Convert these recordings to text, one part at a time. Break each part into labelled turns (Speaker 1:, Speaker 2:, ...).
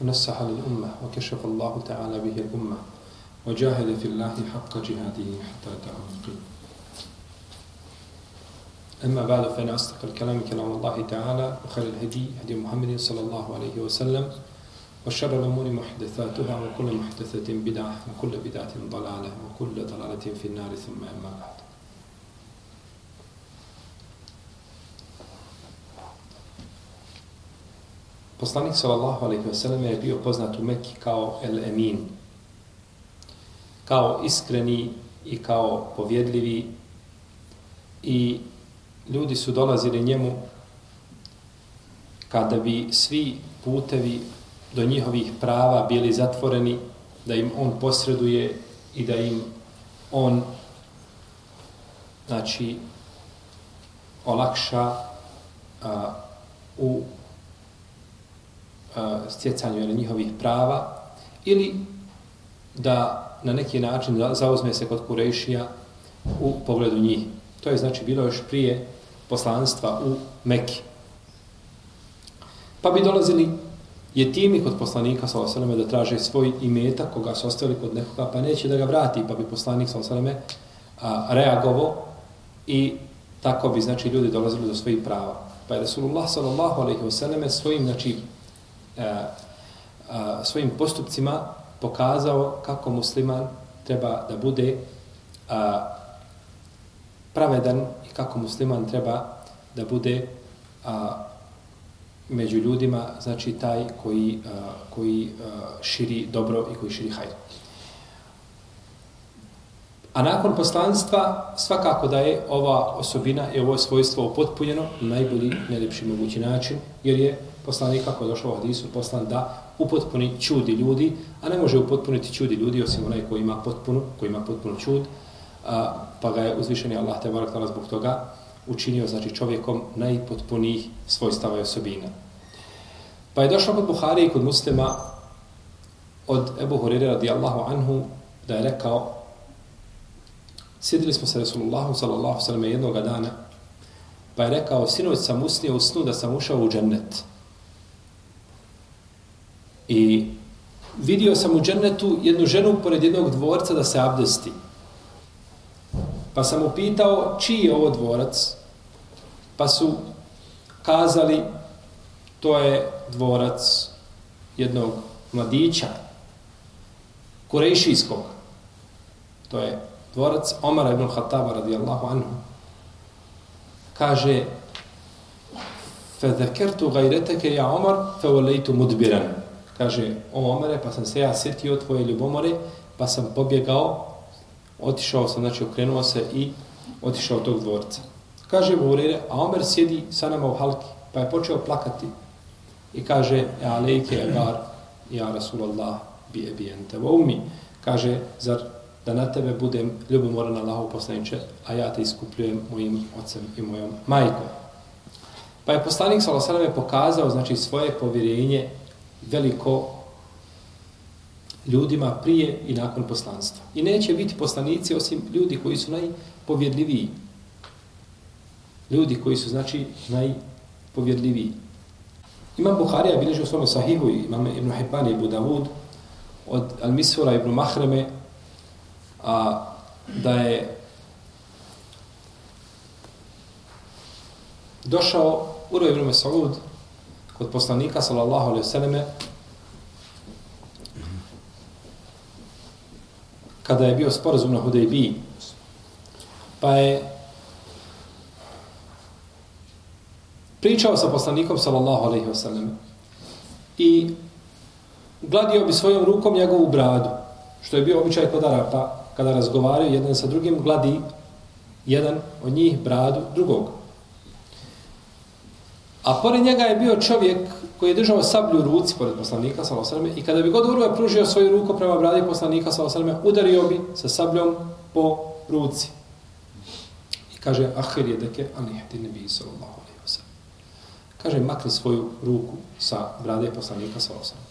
Speaker 1: ونصح للأمة وكشف الله تعالى به الأمة وجاهد في الله حق جهاده حتى أتاه أما بعد فإن أصدق الكلام كلام الله تعالى وخير الهدي هدي محمد صلى الله عليه وسلم وشر الأمور محدثاتها وكل محدثة بدعة وكل بدعة ضلالة وكل ضلالة في النار ثم أما بعد. Poslanik sallallahu alejhi ve sellem je bio poznat u Mekki kao El Emin. Kao iskreni i kao povjedljivi i ljudi su dolazili njemu kada bi svi putevi do njihovih prava bili zatvoreni, da im on posreduje i da im on znači olakša a, u stjecanju ili njihovih prava ili da na neki način zauzme se kod Kurešija u pogledu njih. To je znači bilo još prije poslanstva u Mekki. Pa bi dolazili jetimi kod poslanika s.a.v. da traže svoj imeta koga su ostavili kod nekoga, pa neće da ga vrati, pa bi poslanik s.a.v. reagovo i tako bi znači ljudi dolazili do svojih prava. Pa je Rasulullah s.a.v. svojim znači, a, svojim postupcima pokazao kako musliman treba da bude a, pravedan i kako musliman treba da bude a, među ljudima, znači taj koji, a, koji a, širi dobro i koji širi hajr. A nakon poslanstva, svakako da je ova osobina i ovo svojstvo upotpunjeno na najbolji, najljepši mogući način, jer je poslanik kako je došao u hadisu poslan da upotpuni čudi ljudi, a ne može upotpuniti čudi ljudi osim onaj koji ima potpunu, koji ima potpunu čud, a, pa ga je uzvišeni Allah te barak zbog toga učinio znači čovjekom najpotpunijih svojstava i osobina. Pa je došao kod Buhari i kod muslima od Ebu Hurire radijallahu anhu da je rekao sjedili smo sa Resulullahom sallallahu sallam jednog dana pa je rekao sinoć sam usnio u snu da sam ušao u džennet. I vidio sam u džennetu jednu ženu pored jednog dvorca da se abdesti. Pa sam upitao čiji je ovo dvorac. Pa su kazali to je dvorac jednog mladića kurejšijskog. To je dvorac Omara ibn Khattaba radijallahu anhu. Kaže فذكرت غيرتك يا عمر فوليت مدبرا kaže, o Omere, pa sam se ja sjetio tvoje ljubomore, pa sam pobjegao, otišao sam, znači okrenuo se i otišao tog dvorca. Kaže Burire, a Omer sjedi sa nama u halki, pa je počeo plakati i kaže, alejke lejke agar, ja Rasulallah, bi ebijente vo umi. Kaže, zar da na tebe budem ljubomoran Allahu poslaniče, a ja te iskupljujem mojim ocem i mojom majkom. Pa je poslanik Salasaleme pokazao znači svoje povjerenje veliko ljudima prije i nakon poslanstva. I neće biti poslanici osim ljudi koji su najpovjedljiviji. Ljudi koji su, znači, najpovjedljiviji. Imam Buharija bilježi u svome sahihu i imam Ibn Hibban i Ibn Davud od Al-Misura Ibn Mahreme a, da je došao Uro Ibn Mesaud kod poslanika sallallahu alejhi ve selleme kada je bio sporazum na Hudejbiji pa je pričao sa poslanikom sallallahu alejhi ve selleme i gladio bi svojom rukom njegovu bradu što je bio običaj kod Arapa kada razgovaraju jedan sa drugim gladi jedan od njih bradu drugog. A pored njega je bio čovjek koji je držao sablju u ruci pored poslanika sa osrme i kada bi god Urve pružio svoju ruku prema bradi poslanika sa osrme, udario bi sa sabljom po ruci. I kaže, ahir je deke, ali ti ne bi sallallahu alaihi wa sallam. Kaže, makni svoju ruku sa brade poslanika sa osrme.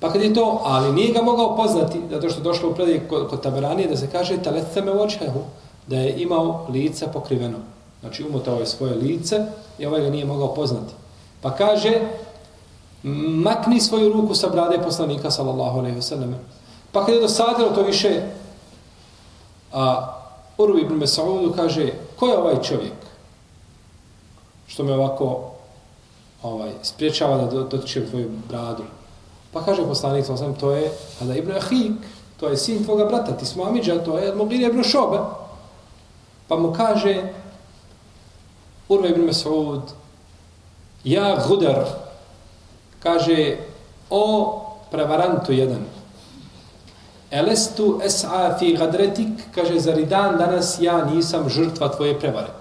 Speaker 1: Pa kad je to, ali nije ga mogao poznati, zato što je došlo u predaj kod, kod taberanije, da se kaže, taletame očehu, da je imao lica pokriveno. Znači, umotao je svoje lice i ovaj ga nije mogao poznati. Pa kaže, makni svoju ruku sa brade poslanika, sallallahu alaihi wasallam. Pa kad je dosadilo to više, a Urvi ibn Mesaudu kaže, ko je ovaj čovjek? Što me ovako ovaj, spriječava da dotičem tvoju bradu. Pa kaže poslanik, sallallahu to je Ada ibn Ahik, to je sin tvoga brata, ti smo Amidža, to je Mogir ibn Šobe. Pa mu kaže, Urve ibn Mas'ud, ja gudar, kaže, o prevarantu jedan, elestu es'a fi gadretik, kaže, zar i dan danas ja nisam žrtva tvoje prevare.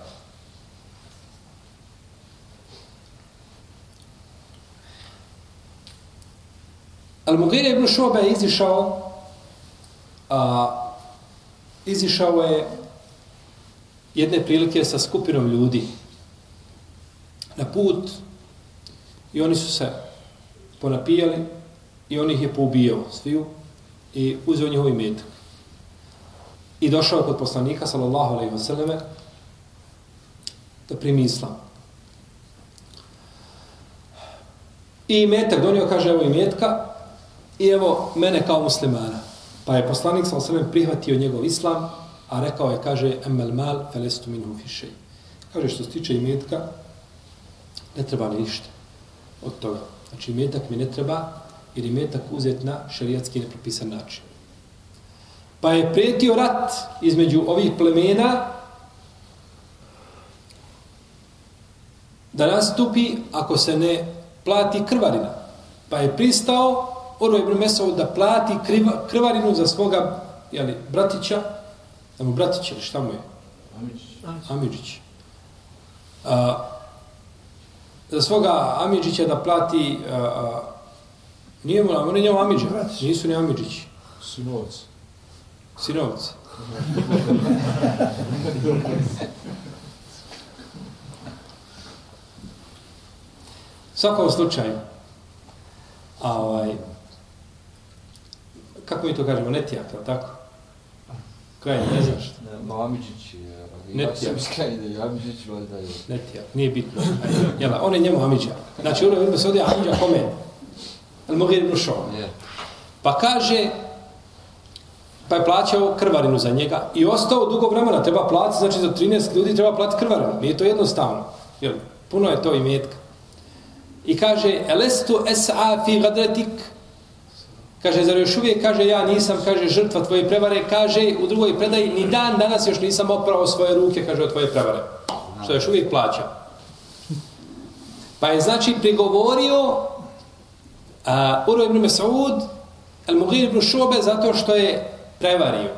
Speaker 1: Al-Mughira ibn Šoba je izišao, a, izišao je jedne prilike sa skupinom ljudi na put i oni su se ponapijali i on ih je poubijao sviju i uzeo njihov imetak. I došao kod poslanika, sallallahu alaihi vseleme, da primi islam. I imetak donio, kaže, evo imetka, i evo mene kao muslimana. Pa je poslanik, sallallahu alaihi vseleme, prihvatio njegov islam, a rekao je, kaže, emel mal, felestu minhu fišej. Kaže, što se tiče imetka, ne treba mi ništa od toga. Znači, imetak mi ne treba, jer imetak uzet na šarijatski nepropisan način. Pa je prijetio rat između ovih plemena da nastupi ako se ne plati krvarina. Pa je pristao Oro ibn Mesao da plati kriva, krvarinu za svoga jeli, bratića, da mu bratić ili šta mu je? Amidžić. Amidžić. A, za svoga Amidžića da plati a, a, nije mu, on je njemu Amidža, nisu ni Amidžići.
Speaker 2: Sinovac.
Speaker 1: Sinovac. svakom slučaju, a ovaj, kako mi to kažemo, netijak, tako? Kraj, ne znaš.
Speaker 2: Ne, Amidžić je
Speaker 1: Netija.
Speaker 2: Ja sam skrajni da je Amidžić, valjda je.
Speaker 1: Netija, nije bitno. Jela, on je njemu Amidža. Znači, ono vidimo se ovdje Amidža kome? Al Mughir ibn
Speaker 2: Yeah.
Speaker 1: Pa kaže, pa je plaćao krvarinu za njega i ostao dugo vremena, treba platiti, znači za 13 ljudi treba platiti krvarinu. Nije to jednostavno. Jel, puno je to i metka. I kaže, elestu es'a fi gadretik, Kaže, zar još uvijek, kaže, ja nisam, kaže, žrtva tvoje prevare, kaže, u drugoj predaji, ni dan danas još nisam oprao svoje ruke, kaže, od tvoje prevare. Što još uvijek plaća. Pa je, znači, prigovorio a, Uro ibn Mesaud, al Mughir ibn Šobe, zato što je prevario.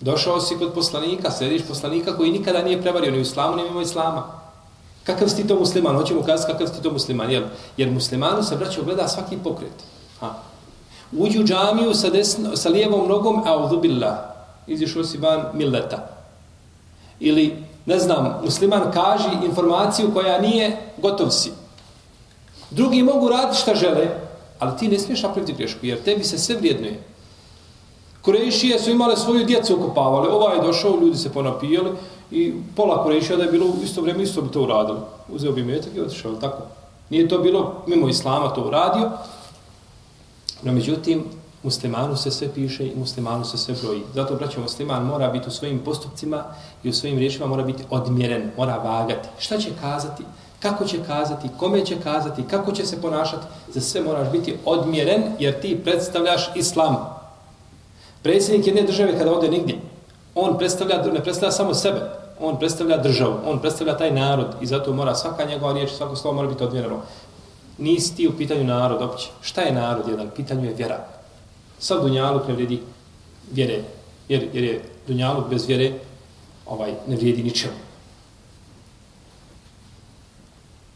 Speaker 1: Došao si kod poslanika, slediš poslanika koji nikada nije prevario ni u islamu, ni mimo islama. Kakav si to musliman? Hoćemo kazati kakav si to musliman. Jer, jer muslimanu se, braćo, gleda svaki pokret. Ha Uđi u džamiju sa, desno, sa lijevom nogom, a izišao si van milleta. Ili, ne znam, musliman kaži informaciju koja nije, gotov si. Drugi mogu raditi šta žele, ali ti ne smiješ napraviti grešku, jer tebi se sve vrijednuje. Korejšije su imale svoju djecu okupavali, ovaj je došao, ljudi se ponapijali i pola Korejšija da je bilo u isto vrijeme, isto bi to uradilo. Uzeo bi metak i otišao, tako. Nije to bilo mimo Islama to uradio, No međutim, muslimanu se sve piše i muslimanu se sve broji. Zato, braćo, musliman mora biti u svojim postupcima i u svojim riječima mora biti odmjeren, mora vagati. Šta će kazati, kako će kazati, kome će kazati, kako će se ponašati, za sve moraš biti odmjeren jer ti predstavljaš islam. Predsjednik jedne države kada ode nigdje, on predstavlja, ne predstavlja samo sebe, on predstavlja državu, on predstavlja taj narod i zato mora svaka njegova riječ, svako slovo mora biti odmjereno nisi ti u pitanju narod opće. Šta je narod jedan? Pitanju je vjera. Sad Dunjaluk ne vredi vjere, jer, jer je Dunjaluk bez vjere ovaj, ne vrijedi ničemu.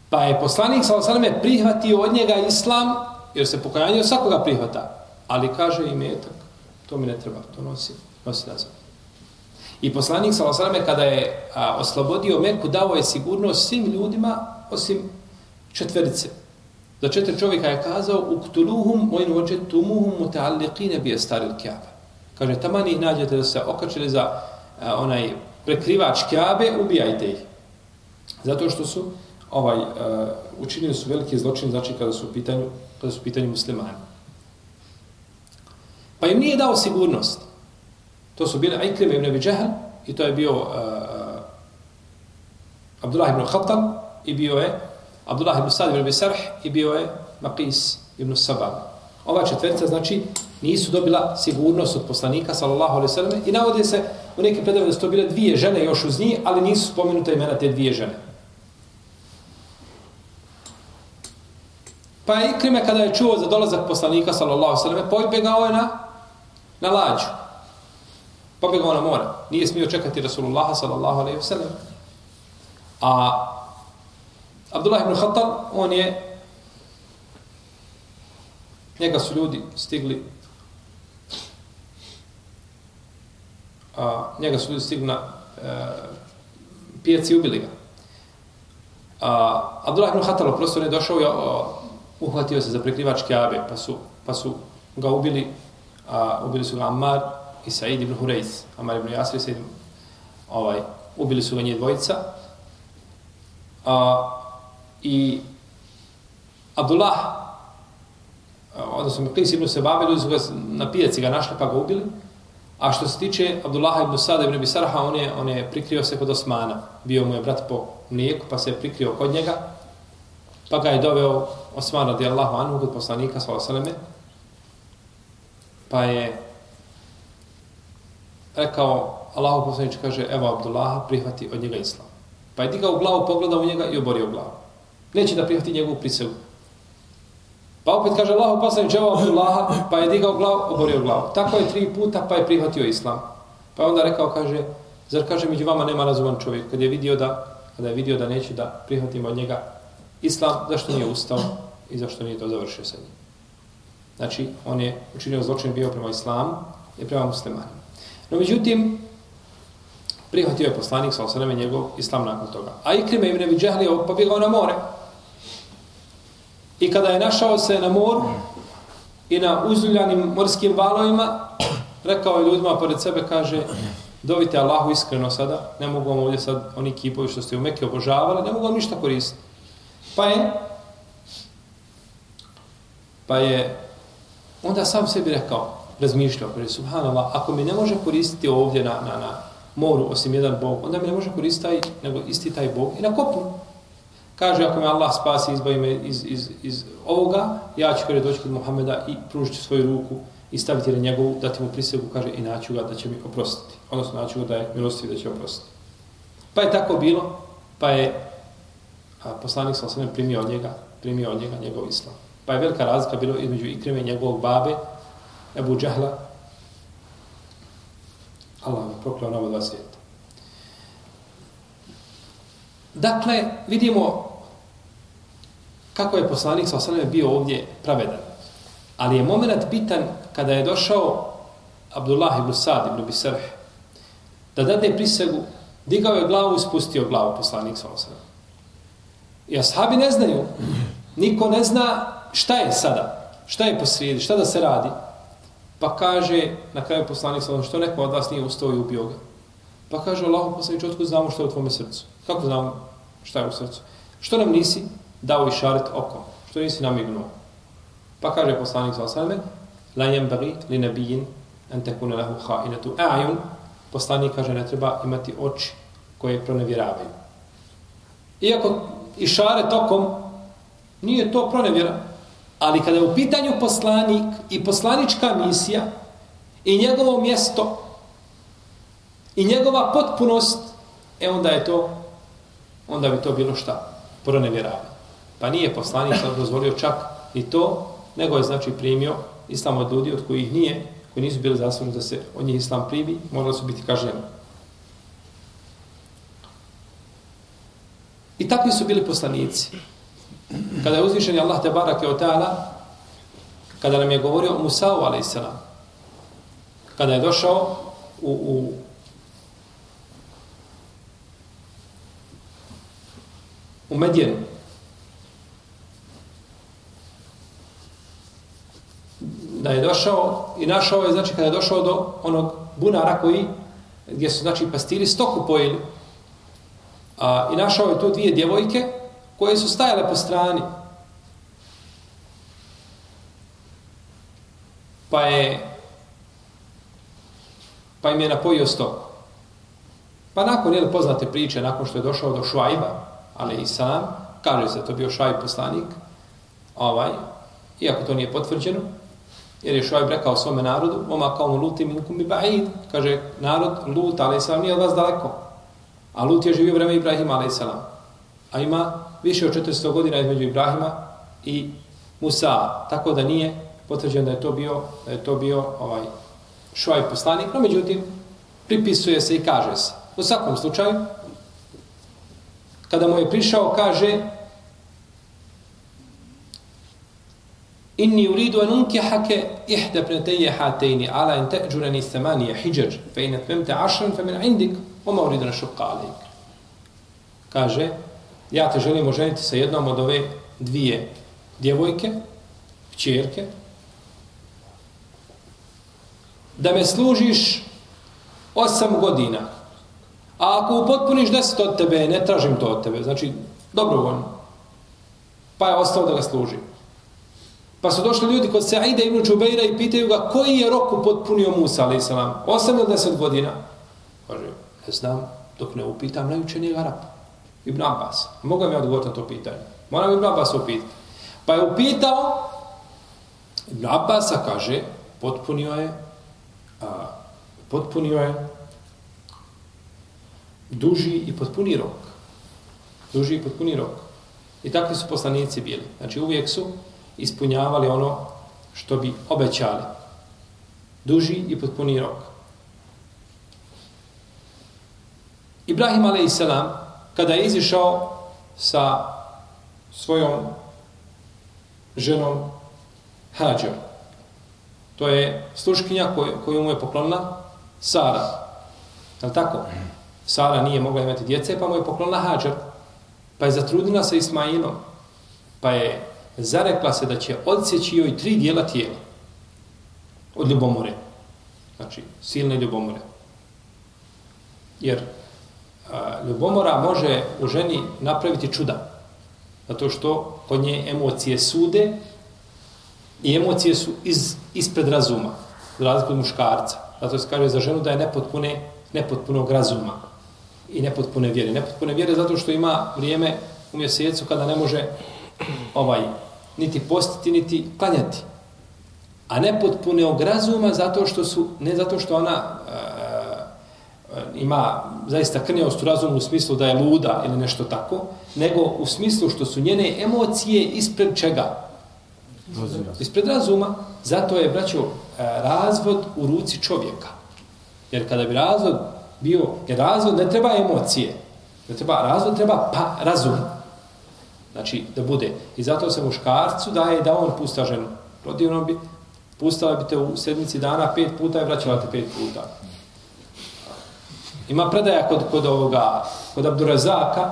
Speaker 1: Pa je poslanik sa osaleme prihvatio od njega islam, jer se pokajanje od svakoga prihvata. Ali kaže i metak, to mi ne treba, to nosi, nosi nazad. I poslanik sa osaleme kada je a, oslobodio Meku, dao je sigurnost svim ljudima, osim četverice. Za četiri čovjeka je kazao, uktuluhum mojn vođetumuhum mutaalliqine bi staril kjaba. Kaže, taman ih nađete da se okačili za a, onaj prekrivač kjabe, ubijajte ih. Zato što su ovaj a, učinili su veliki zločin znači kada su u pitanju kada su u pitanju muslimani. Pa im nije dao sigurnost. To su bili Ikrim ibn Abi Jahl i to je bio uh, Abdullah ibn Khattab i bio je Abdullah ibn Sad ibn Bisarh i bio je Maqis ibn Sabab. Ova četvrtica znači nisu dobila sigurnost od poslanika sallallahu alejhi ve selleme i navode se u nekim predavama da su to bile dvije žene još uz njih, ali nisu spomenuta imena te dvije žene. Pa je Ikrime kada je čuo za dolazak poslanika sallallahu sallam, pobjegao je na, na lađu. Pobjegao na mora. Nije smio čekati Rasulullah sallallahu alaihi sallam. A Abdullah ibn Khattab, on je njega su ljudi stigli a, njega su ljudi stigli na e, pijaci i ubili ga. A, Abdullah ibn Khattab prosto ne došao je uhvatio se za prekrivač Kjabe, pa su, pa su ga ubili, a, ubili su ga Ammar i Said ibn Hureyth, Ammar ibn Yasir i Said ovaj, ubili su ga njih dvojica. A, I Abdullah, odnosno Qis ibn Sebabe, ljudi su ga na pijaci ga našli pa ga ubili. A što se tiče Abdullaha ibn Sada ibn Bisarha, on je, on je prikrio se kod Osmana. Bio mu je brat po mlijeku, pa se je prikrio kod njega. Pa ga je doveo Osman radijallahu anhu kod poslanika sallallahu Pa je rekao Allahu poslanič kaže evo Abdullaha prihvati od njega islam. Pa je digao glavu, pogledao u njega i oborio glavu. Neće da prihvati njegovu prisegu. Pa opet kaže Allah poslanič džava Abdullaha, pa je digao glavu, oborio glavu. Tako je tri puta pa je prihvatio islam. Pa onda rekao kaže zar kaže među vama nema razuman čovjek kad je vidio da kada je vidio da neće da prihvatimo od njega islam, zašto nije ustao i zašto nije to završio sa njim. Znači, on je učinio zločin bio prema islamu i prema muslimanima. No, međutim, prihvatio je poslanik sa osaname njegov islam nakon toga. A Ikrime ibn Abi Džahli je pobjegao pa na more. I kada je našao se na moru i na uzljuljanim morskim valovima, rekao je ljudima pored sebe, kaže, dovite Allahu iskreno sada, ne mogu vam ovdje sad oni kipovi što ste u Mekke obožavali, ne mogu vam ništa koristiti. Pa je, pa je onda sam sebi rekao, razmišljao, kaže, subhanallah, ako mi ne može koristiti ovdje na, na, na moru, osim jedan Bog, onda mi ne može koristiti taj, nego isti taj Bog i na kopnu. Kaže, ako me Allah spasi, izbavi me iz, iz, iz ovoga, ja ću kada doći kod Muhameda i pružiti svoju ruku i staviti na njegovu, dati mu prisegu, kaže, i naću ga da će mi oprostiti. Odnosno, naću ga da je milostiv da će oprostiti. Pa je tako bilo, pa je a poslanik sa osnovim primio od njega, primio od njega njegov islam. Pa je velika razlika bilo između Ikrime i njegovog babe, Ebu Džahla. Allah mi proklao na dva svijeta. Dakle, vidimo kako je poslanik sa osaname bio ovdje pravedan. Ali je moment bitan kada je došao Abdullah ibn Sad ibn Bisrh da dade prisegu, digao je glavu i spustio glavu poslanik sa osaname. I ashabi ne znaju. Niko ne zna šta je sada. Šta je posrijedi, šta da se radi. Pa kaže, na kraju poslanik sallam, što neko od vas nije ustao i ubio ga. Pa kaže, Allah poslanik, otkud znamo što je u tvome srcu? Kako znamo šta je u srcu? Što nam nisi dao i šaret oko? Što nisi namignuo? Pa kaže poslanik sallam, la jem bagi li nebijin en tekune lehu ha'inetu a'jun. Poslanik kaže, ne treba imati oči koje pronevjeravaju. Iako i šare tokom, nije to pronevjera. Ali kada je u pitanju poslanik i poslanička misija i njegovo mjesto i njegova potpunost, e onda je to, onda bi to bilo šta? Pronevjeravanje. Pa nije poslanik sad dozvolio čak i to, nego je znači primio islam od ljudi od kojih nije, koji nisu bili zasvojeni da se od njih islam primi, morali su biti kažnjeni. I takvi su bili poslanici. Kada je uzvišen Allah te barake o ta'ala, kada nam je govorio o Musa'u a.s. Kada je došao u, u u Medjenu. Da je došao i našao je, znači kada je došao do onog bunara koji, gdje su znači pastiri stoku pojeli, a, i našao je tu dvije djevojke koje su stajale po strani. Pa je pa im je napojio stoku. Pa nakon je poznate priče, nakon što je došao do Švajba, ali i sam, kaže se to bio Šajb poslanik, ovaj, iako to nije potvrđeno, jer je Šajb rekao svome narodu, oma kao mu luti minkum bi ba'id, kaže narod Lut, ali sam nije od vas daleko. A Lut je živio vreme Ibrahima, ali. A ima više od 400 godina između Ibrahima i Musa, tako da nije potvrđeno da je to bio, da je to bio ovaj Šajb poslanik, no međutim, pripisuje se i kaže se. U svakom slučaju, kada mu je prišao, kaže Inni uridu an unkihake ihda pneteje hatejni ala in teđurani thamanije hijđer fe in etmemte ašran fe min indik oma uridu na šukka alik. Kaže, ja te želim oženiti sa jednom od ove dvije djevojke, čerke, da me služiš osam godina, A ako upotpuniš deset od tebe, ne tražim to od tebe. Znači, dobrovoljno. Pa je ostao da ga služi. Pa su došli ljudi kod Sa'ida ibn Čubeira i pitaju ga koji je rok upotpunio Musa, ali se vam, osam ili deset godina. Kaže, ne znam, dok ne upitam najučenijeg Arapa. Ibn Abbas. Mogu mi odgovoriti na to pitanje. Moram Ibn Abbas upitati. Pa je upitao, Ibn Abbasa kaže, potpunio je, a, potpunio je duži i potpuni rok. Duži i potpuni rok. I takvi su poslanici bili. Znači uvijek su ispunjavali ono što bi obećali. Duži i potpuni rok. Ibrahim a.s. kada je izišao sa svojom ženom Hađer, to je sluškinja koju, koju mu je poklonila Sara. Je li tako? Sara nije mogla imati djece, pa mu je poklonila Hađar. Pa je zatrudnila sa Ismailom. Pa je zarekla se da će odsjeći joj tri dijela tijela. Od ljubomore. Znači, silne ljubomore. Jer a, ljubomora može u ženi napraviti čuda. Zato što kod nje emocije sude i emocije su iz, ispred razuma. Za razliku od muškarca. Zato se kaže za ženu da je nepotpune, nepotpunog razuma i nepotpune vjere. Nepotpune vjere zato što ima vrijeme u mjesecu kada ne može ovaj niti postiti, niti klanjati. A nepotpune ograzuma zato što su, ne zato što ona e, ima zaista krnjavost u razumu u smislu da je luda ili nešto tako, nego u smislu što su njene emocije ispred čega? Razuma. Ispred razuma. Zato je, braćo, e, razvod u ruci čovjeka. Jer kada bi razvod bio, jer razvod ne treba emocije. Ne treba, razvod treba pa razum. Znači, da bude. I zato se muškarcu daje da on pusta ženu. Protivno bi, pustala bi te u sedmici dana pet puta i vraćala te pet puta. Ima predaja kod, kod ovoga, kod Abdurazaka,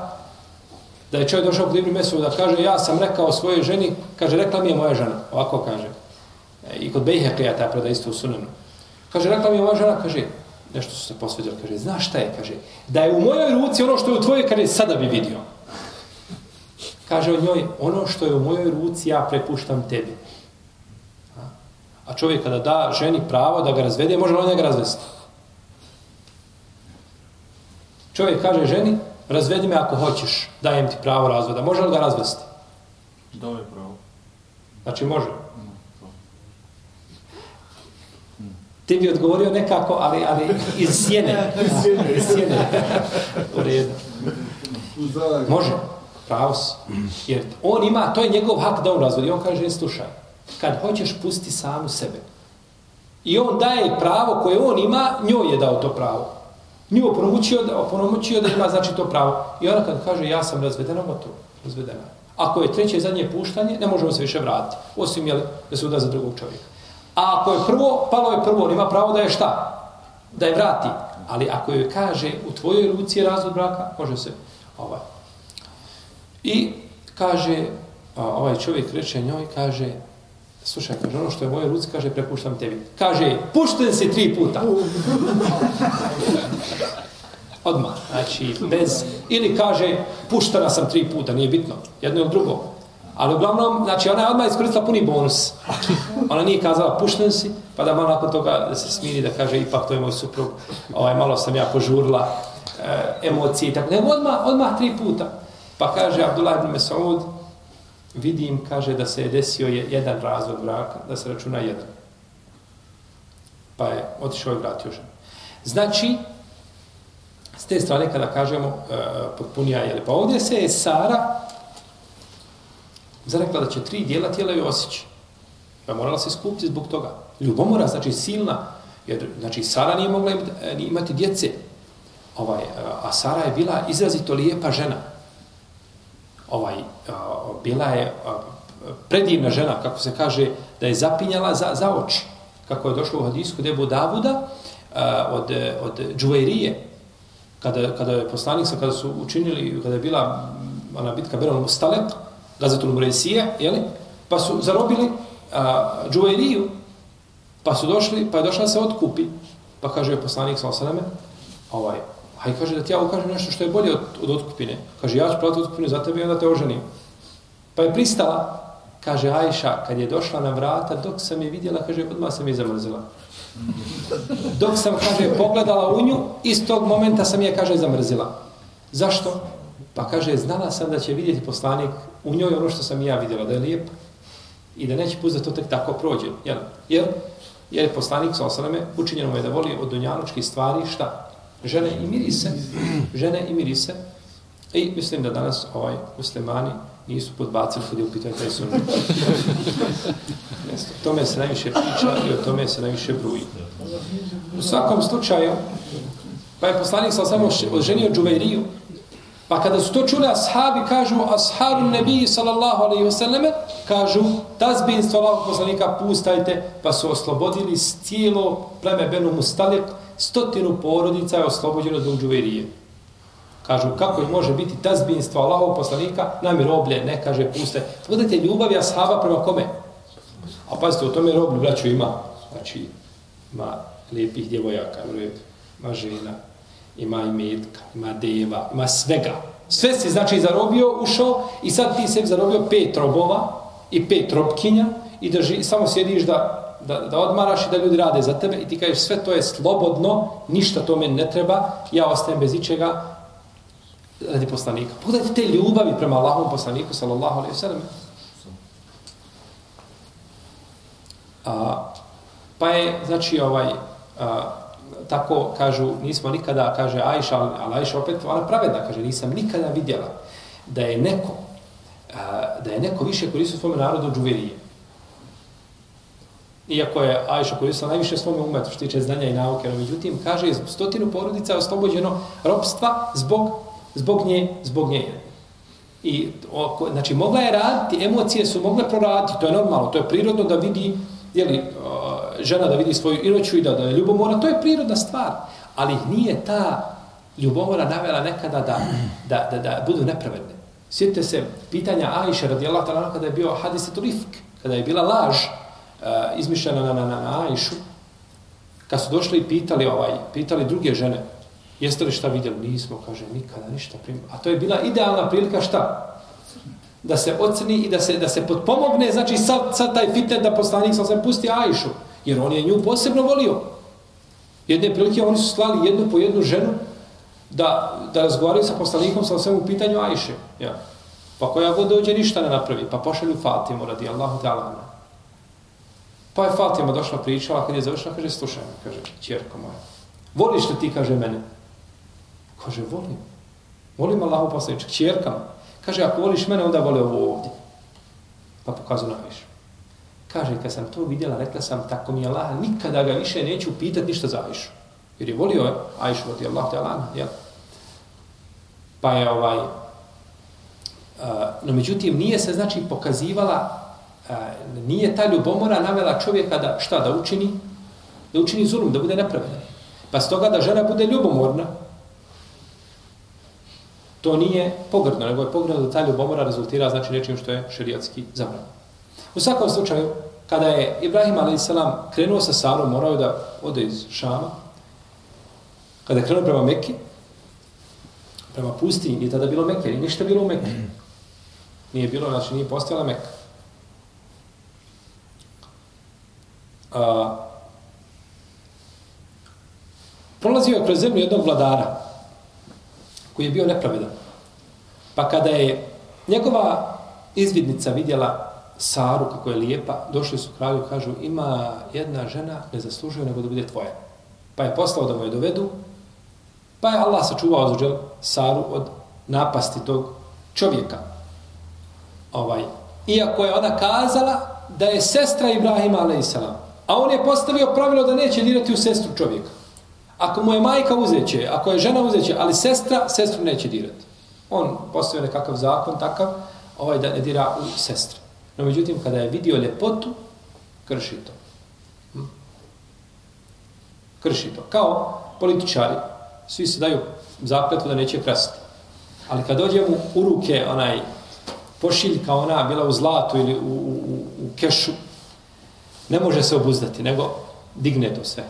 Speaker 1: da je čovjek došao kod Ibn Mesu da kaže, ja sam rekao svojoj ženi, kaže, rekla mi je moja žena, ovako kaže. E, I kod Bejheklija ta predaja isto u sunenu. Kaže, rekla mi je moja žena, kaže, nešto su se posveđali, kaže, znaš šta je, kaže, da je u mojoj ruci ono što je u tvojoj, kaže, sada bi vidio. Kaže o njoj, ono što je u mojoj ruci, ja prepuštam tebi. A čovjek kada da ženi pravo da ga razvede, može li on njega razvesti? Čovjek kaže ženi, razvedi me ako hoćeš, dajem ti pravo razvoda. Može li ga razvesti?
Speaker 2: Da je pravo.
Speaker 1: Znači može. Ti bi odgovorio nekako, ali, ali iz sjene. iz sjene. U redu. Može. Pravo si. Jer on ima, to je njegov hak da on razvodi. On kaže, slušaj, kad hoćeš, pusti samu sebe. I on daje pravo koje on ima, njoj je dao to pravo. Nju oponomućio da, oponomućio da ima znači to pravo. I ona kad kaže, ja sam razvedena, gotovo. Razvedena. Ako je treće zadnje puštanje, ne možemo se više vratiti. Osim je da se uda za drugog čovjeka. A ako je prvo, palo je prvo, on ima pravo da je šta? Da je vrati. Ali ako joj kaže u tvojoj ruci je razvod braka, može se ovaj. I kaže, ovaj čovjek reče njoj, kaže, slušaj, kaže, ono što je moje ruci, kaže, prepuštam tebi. Kaže, pušten si tri puta. Odmah, znači, bez, ili kaže, puštena sam tri puta, nije bitno, jedno ili drugo. Ali uglavnom, znači, ona je odmah iskoristila puni bonus. Ona nije kazala, pušten si, pa da malo nakon toga da se smiri, da kaže, ipak to je moj suprug, ovaj, malo sam ja požurila e, emocije i tako. Nego odmah, odmah tri puta. Pa kaže Abdullah ibn Mesaud, vidim, kaže, da se je desio je jedan razvod braka, da se računa jedan. Pa je otišao i vratio ženu. Znači, s te strane kada kažemo e, potpunija, je pa ovdje se je Sara zarekla da će tri dijela tijela joj osjeći. Pa morala se skupiti zbog toga. Ljubomora, znači silna, jer znači Sara nije mogla e, imati djece, ovaj, e, a Sara je bila izrazito lijepa žena. Ovaj, e, bila je predivna žena, kako se kaže, da je zapinjala za, za oči. Kako je došlo u hadisku Debu Davuda od, od Džuverije, kada, kada je poslanik kada su učinili, kada je bila ona bitka Beron Mustalek, Gazetul Muresije, jeli? pa su zarobili a, Džuveliju, pa su došli, pa je došla se otkupi, pa kaže poslanik sa osaname, ovaj, haj kaže da ti ja ukažem nešto što je bolje od, od otkupine. Kaže, ja ću platiti otkupinu za tebe i onda te oženim. Pa je pristala, kaže Ajša, kad je došla na vrata, dok sam je vidjela, kaže, odmah sam je zamrzila. Dok sam, kaže, pogledala u nju, iz tog momenta sam je, kaže, zamrzila. Zašto? Pa kaže, znala sam da će vidjeti poslanik u njoj ono što sam ja vidjela, da je lijep i da neće pustiti da to tek tako prođe. Jel? Jer, jer je poslanik sa osaname učinjeno mu je da voli od dunjanočkih stvari šta? Žene i mirise. Žene i mirise. I mislim da danas ovaj muslimani nisu podbacili kad je u pitanju taj sunet. o tome se najviše priča i o tome se najviše bruji. U svakom slučaju, pa je poslanik sa samo oženio Džuveriju, pa kada su to čuli ashabi, kažu ashabu nebiji sallallahu alaihi wasallame, kažu tazbinstvo Allahog poslanika pustajte, pa su oslobodili cijelo pleme Benu Mustalik, stotinu porodica je oslobođeno od Džuvairije. Kažu, kako može biti tazbinstvo Allahog poslanika, nam je roblje, ne kaže, puste. Budete ljubavi ashaba prema kome? A pazite, u tome roblju, braću, ima, znači, ima lijepih djevojaka, ono ima žena, ima i metka, ima deva, ima svega. Sve si, znači, zarobio, ušao i sad ti se zarobio pet robova i pet robkinja i da ži, samo sjediš da, da, da odmaraš i da ljudi rade za tebe i ti kažeš sve to je slobodno, ništa to meni ne treba, ja ostajem bez ičega, radi poslanika. Pogledajte te ljubavi prema Allahom poslaniku, sallallahu alaihi sallam. A, pa je, znači, ovaj, a, tako kažu, nismo nikada, kaže Ajša, ali Ajša opet, ona pravedna, kaže, nisam nikada vidjela da je neko, da je neko više koristio svome narodu od džuverije. Iako je Ajša koristila najviše svome umetu što tiče znanja i nauke, no međutim, kaže, stotinu porodica je oslobođeno robstva zbog zbog nje, zbog nje. I, oko, znači, mogla je raditi, emocije su mogle proraditi, to je normalno, to je prirodno da vidi, jeli, žena da vidi svoju iroću i da, da je ljubomora, to je prirodna stvar. Ali nije ta ljubomora navela nekada da, da, da, da budu nepravedne. Sjetite se pitanja Ajše radijallahu ta'ala kada je bio hadiset ifk, kada je bila laž uh, izmišljena na, na, na, na Ajšu, kad su došli i pitali, ovaj, pitali druge žene, Jeste li šta vidjeli? Nismo, kaže, nikada ništa primili. A to je bila idealna prilika šta? Da se oceni i da se da se potpomogne, znači sad, sad taj fitnet da poslanik sam se pusti Ajšu, jer on je nju posebno volio. Jedne prilike oni su slali jednu po jednu ženu da, da razgovaraju sa poslanikom sa svemu pitanju Ajše. Ja. Pa koja god dođe ništa ne napravi, pa pošalju Fatimu radi Allahu ta'ala. Pa je Fatima došla pričala, kad je završila, kaže, slušaj, kaže, čjerko moja, voliš li ti, kaže, mene? Kaže, volim. Volim Allahu poslaničak, čjerka. Kaže, ako voliš mene, onda vole ovo ovdje. Pa pokazu najviše. Kaže, kad sam to vidjela, rekla sam, tako mi je Allah, nikada ga više neću pitati ništa za Ajšu. Jer je volio je, Ajšu, vodi Allah te Alana, jel? Pa je ovaj, no međutim, nije se znači pokazivala, a, nije ta ljubomora navela čovjeka da šta da učini, da učini zulum, da bude nepravedan. Pa stoga da žena bude ljubomorna, to nije pogrdno, nego je pogrdno da ta ljubomora rezultira znači nečim što je šerijatski zabranjeno. U svakom slučaju, kada je Ibrahim a.s. krenuo sa Sarom, morao da ode iz Šama, kada je krenuo prema Mekke, prema pustinji, nije tada bilo Mekke, nije ništa bilo u Mekke. Nije bilo, znači nije postojala Mekka. A, prolazio je kroz zemlju jednog vladara, koji je bio nepravedan. Pa kada je njegova izvidnica vidjela Saru kako je lijepa, došli su kralju kažu ima jedna žena ne zaslužuje nego da bude tvoja. Pa je poslao da mu je dovedu, pa je Allah sačuvao zađel Saru od napasti tog čovjeka. Ovaj. Iako je ona kazala da je sestra Ibrahima a.s. A on je postavio pravilo da neće dirati u sestru čovjeka. Ako mu je majka uzeće, ako je žena uzeće, ali sestra, sestru neće dirati. On postavio nekakav zakon takav, ovaj da ne dira u sestru. No međutim, kada je vidio ljepotu, krši to. Hm? Krši to. Kao političari, svi se daju zakletvu da neće krasiti. Ali kad dođe mu u ruke onaj pošiljka, ona bila u zlatu ili u, u, u kešu, ne može se obuzdati, nego digne to sve.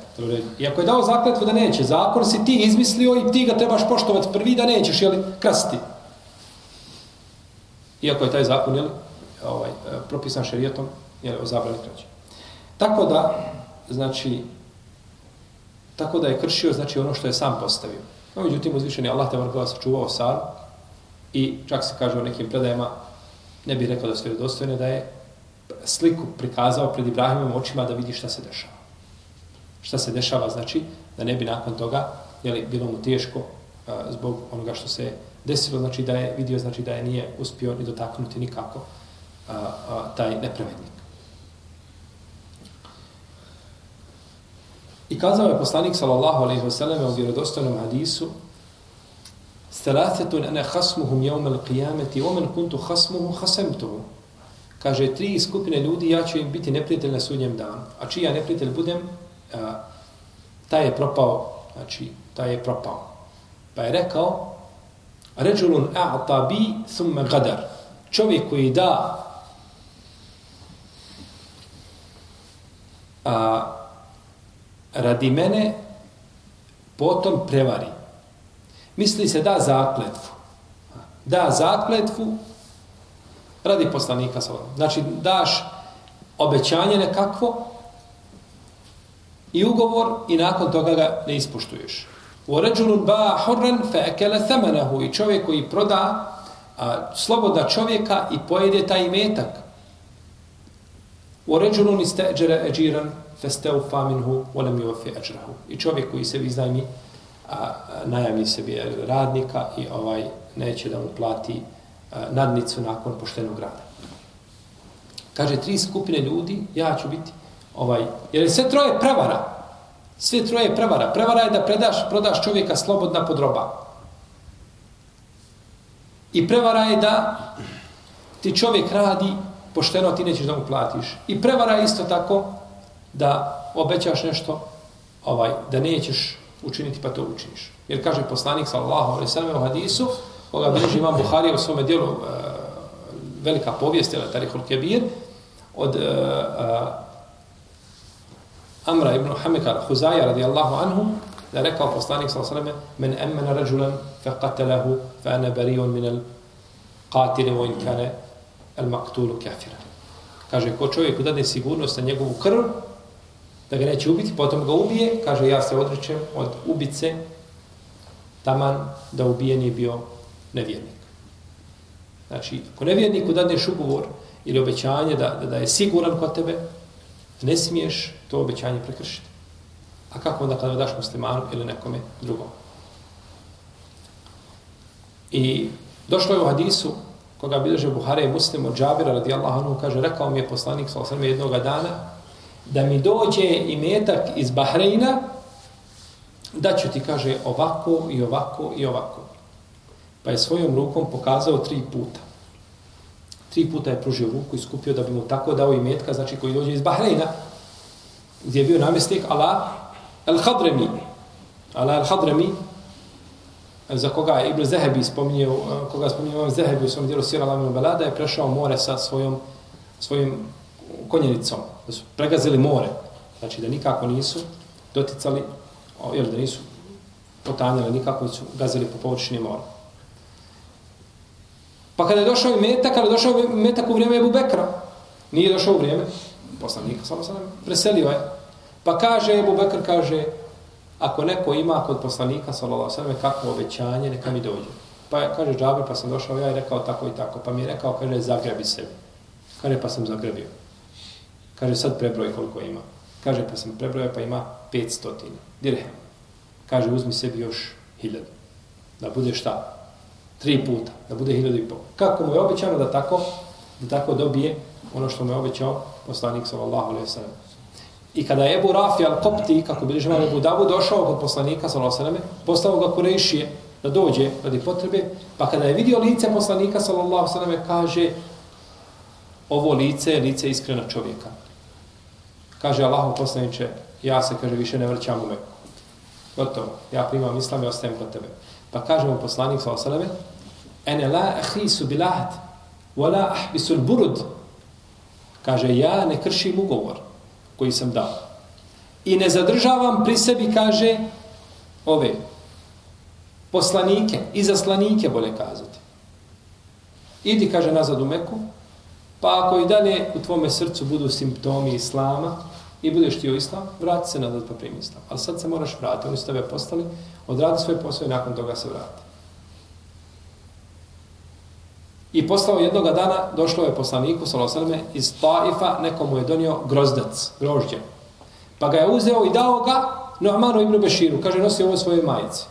Speaker 1: I ako je dao zakletvu da neće, zakon si ti izmislio i ti ga trebaš poštovati prvi da nećeš, jeli, krasti. Iako je taj zakon, jeli, ovaj, e, propisan šerijetom, jer o zabrani krađe. Tako da, znači, tako da je kršio, znači, ono što je sam postavio. No, međutim, uzvišen je Allah te vrkala sačuvao sar i čak se kaže o nekim predajama, ne bih rekao da su dostojne, da je sliku prikazao pred Ibrahimom očima da vidi šta se dešava šta se dešava, znači, da ne bi nakon toga, jeli, bilo mu teško a, zbog onoga što se desilo, znači da je vidio, znači da je nije uspio ni dotaknuti nikako a, a, taj nepravednik. I kazao je poslanik sallallahu alejhi ve selleme u vjerodostojnom hadisu Stalatetun ana khasmuhum yawm al-qiyamati wa man kuntu khasmuhu khasamtuhu. Kaže tri skupine ljudi ja ću im biti neprijatelj na sudnjem danu. A čiji ja neprijatelj budem, a, taj je propao, znači, taj je propao. Pa je rekao, "Rajulun a'ta bi thumma gadar. Čovjek koji da a, radi mene, potom prevari. Misli se da zakletvu. Da zakletvu radi poslanika. sa Znači, daš obećanje nekakvo, i ugovor i nakon toga ga ne ispoštuješ. U ređulun ba hurran fe ekele themenahu i čovjek koji proda a, sloboda čovjeka i pojede taj metak. U إِسْتَأْجَرَ أَجِيرًا فَاسْتَوْفَا مِنْهُ وَلَمْ يُوَفِ أَجْرَهُ. I čovjek koji se iznajmi a, najami sebi e, radnika i ovaj neće da mu plati a, nadnicu nakon poštenog rada. Kaže, tri skupine ljudi, ja ću biti ovaj, jer je sve troje prevara. Sve troje je prevara. Prevara je da predaš, prodaš čovjeka slobodna podroba. I prevara je da ti čovjek radi pošteno, ti nećeš da mu platiš. I prevara je isto tako da obećaš nešto ovaj da nećeš učiniti pa to učiniš. Jer kaže poslanik sallallahu alejhi ve sellem u hadisu, koga bilježi Imam Buhari u svom djelu e, eh, velika povijest ili Tarihul Kebir od e, e, Amra ibn Hamika Huzaja radijallahu anhu da je rekao poslanik sallallahu alejhi ve sellem men amana rajulan fa qatalahu fa ana bari'un min al qatil wa in kana al maktulu kafira kaže ko čovjek dade sigurnost na njegovu krv da ga neće ubiti potom ga ubije kaže ja se odričem od ubice taman da ubijeni bio nevjernik znači ako nevjerniku dadneš ugovor ili obećanje da, da, da je siguran kod tebe ne smiješ to obećanje prekršiti. A kako onda kada daš muslimanu ili nekome drugom? I došlo je u hadisu koga bilježe Buhare i Muslim od Džabira radijallahu anhu kaže rekao mi je poslanik sa osrme jednog dana da mi dođe i metak iz Bahreina da ću ti kaže ovako i ovako i ovako. Pa je svojom rukom pokazao tri puta. Tri puta je pružio ruku i skupio da bi mu tako dao i metka, znači koji dođe iz Bahreina, gdje je bio namestnik Allah al-Hadremi. Allah al-Hadremi, za koga je Ibn Zehebi spominje, uh, koga spominjao Imam Zehebi u svom dijelu Sira Lamina Belada, je prešao more sa svojom, svojim konjenicom, da su pregazili more, znači da nikako nisu doticali, ili da nisu potanjali nikako, su gazili po površini mora. Pa kada je došao i metak, kada je došao i metak u vrijeme Ebu Bekra, nije došao u vrijeme poslanika, samo sam preselio je. Pa kaže Ebu Bekr, kaže, ako neko ima kod poslanika, sallallahu alejhi ve kakvo obećanje, neka mi dođe. Pa kaže Džabir, pa sam došao ja i rekao tako i tako. Pa mi je rekao, kaže, zagrebi se. Kaže, pa sam zagrebio. Kaže, sad prebroj koliko ima. Kaže, pa sam prebrojao, pa ima 500 dirhem. Kaže, uzmi sebi još 1000. Da bude šta? Tri puta. Da bude 1000 i pol. Kako mu je obećano da tako, da tako dobije ono što mu je obećao poslanik sallallahu alejhi ve I kada je Ebu Rafi al-Kopti, kako bi živali Ebu Davu, došao kod poslanika sallallahu postao ga Kurešije da dođe radi potrebe, pa kada je vidio lice poslanika sallallahu sallam, kaže ovo lice je lice iskrena čovjeka. Kaže Allahu poslaniče, ja se, kaže, više ne vrćam u Meku. Gotovo. Ja primam islam i ostajem kod tebe. Pa kaže mu poslanik sallallahu ene la ahisu bilahd, wa la ahbisul burud. Kaže, ja ne kršim ugovor koji sam dao. I ne zadržavam pri sebi, kaže, ove poslanike, izaslanike, bolje kazati. Idi, kaže, nazad u Meku, pa ako i dalje u tvome srcu budu simptomi islama, i budeš ti o islam, vrati se nazad pa primi islam. Ali sad se moraš vratiti, oni su tebe postali, odradi svoj posao i nakon toga se vrati. I poslao jednog dana, došlo je poslaniku, salosaleme, iz Taifa, nekomu je donio grozdac, grožđe. Pa ga je uzeo i dao ga Noamanu ibn Beširu, kaže, nosi ovo svoje majice.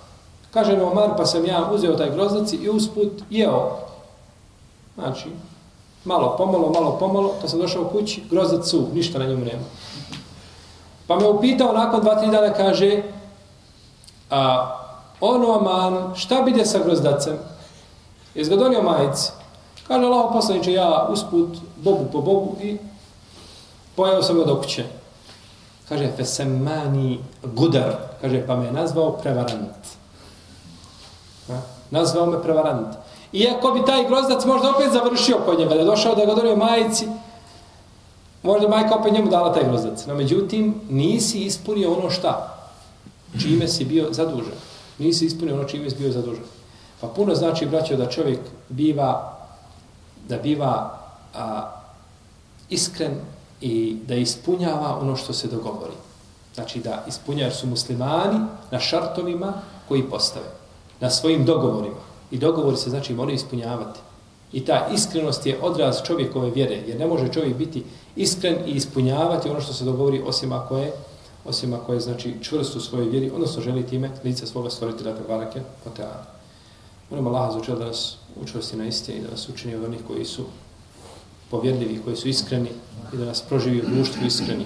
Speaker 1: Kaže Noaman, pa sam ja uzeo taj grozdac i usput jeo. Znači, malo pomalo, malo pomalo, kad sam došao u kući, grozdac su, ništa na njemu nema. Pa me upitao nakon dva, tri dana, kaže, a, o Noaman, šta bide sa grozdacem? Jesi ga donio majice? Kaže, Allah poslaniče, ja usput, Bogu po Bogu i pojao sam ga do kuće. Kaže, fesemani gudar. Kaže, pa me nazvao prevarant. Ha? Nazvao me prevarant. Iako bi taj grozdac možda opet završio kod njega, da je došao da ga donio majici, Možda majka opet njemu dala taj grozdac. No, međutim, nisi ispunio ono šta? Čime si bio zadužen. Nisi ispunio ono čime si bio zadužen. Pa puno znači, braćo, da čovjek biva, da biva a, iskren i da ispunjava ono što se dogovori. Znači da ispunjaju su muslimani na šartovima koji postave. Na svojim dogovorima. I dogovori se znači moraju ispunjavati. I ta iskrenost je odraz čovjekove vjere, jer ne može čovjek biti iskren i ispunjavati ono što se dogovori osim ako je, osim ako je znači, čvrst u svojoj vjeri, odnosno želi time lice svoga stvoriti da prebarake po teanu. Molim Allah za da nas učvrsti na istini i da nas učini od onih koji su povjerljivi, koji su iskreni i da nas proživi u društvu iskreni.